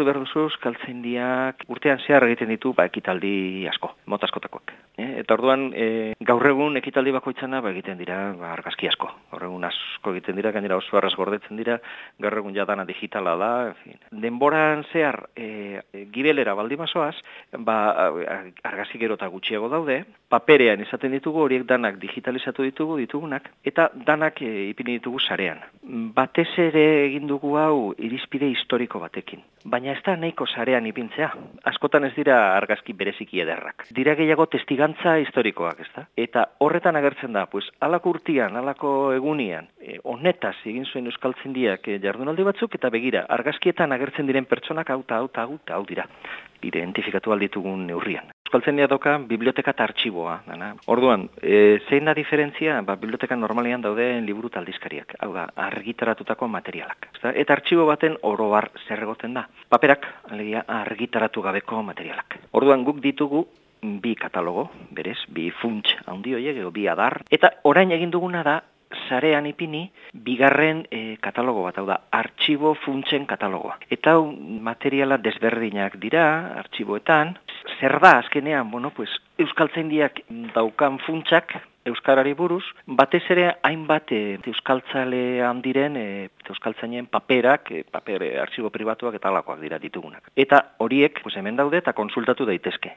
gogoratu behar duzu Euskaltzaindiak urtean zehar egiten ditu ba, ekitaldi asko, mota askotakoak. E, eta orduan e, gaur egun ekitaldi bakoitzana ba, egiten dira ba, argazki asko. Gaur egun asko egiten dira, gainera oso arras gordetzen dira, gaur egun jadana digitala da. En fin. Denboran zehar e, gibelera baldimasoaz, ba, argazki gero eta gutxiago daude, paperean izaten ditugu horiek danak digitalizatu ditugu ditugunak, eta danak e, ipini ditugu sarean. Batez ere egin dugu hau irizpide historiko batekin. Baina ez da nahiko sarean ipintzea. Askotan ez dira argazki bereziki ederrak. Dira gehiago testigantza historikoak, ez da? Eta horretan agertzen da, pues, alako urtian, alako egunian, e, honetaz egin zuen euskaltzen diak e, jardunaldi batzuk, eta begira, argazkietan agertzen diren pertsonak hau eta hau eta eta dira. Identifikatu alditugun neurrian. Euskaltzen doka biblioteka eta artxiboa. Dana. Orduan, e, zein da diferentzia? Ba, biblioteka normalean daude liburu taldizkariak. Hau da, argitaratutako materialak. Eta artxibo baten oro har zer egoten da. Paperak, alegia, argitaratu gabeko materialak. Orduan, guk ditugu bi katalogo, berez, bi funts handi horiek, bi adar. Eta orain egin duguna da, sarean ipini, bigarren e, katalogo bat, hau da, artxibo funtsen katalogoa. Eta materiala desberdinak dira, artxiboetan, zer da azkenean, bueno, pues, Euskaltzaindiak daukan funtsak, Euskarari buruz, batez ere hainbat e, Euskaltzale handiren, e, Euskaltzainen paperak, e, paper, e, artxibo pribatuak eta alakoak dira ditugunak. Eta horiek, pues, hemen daude eta konsultatu daitezke.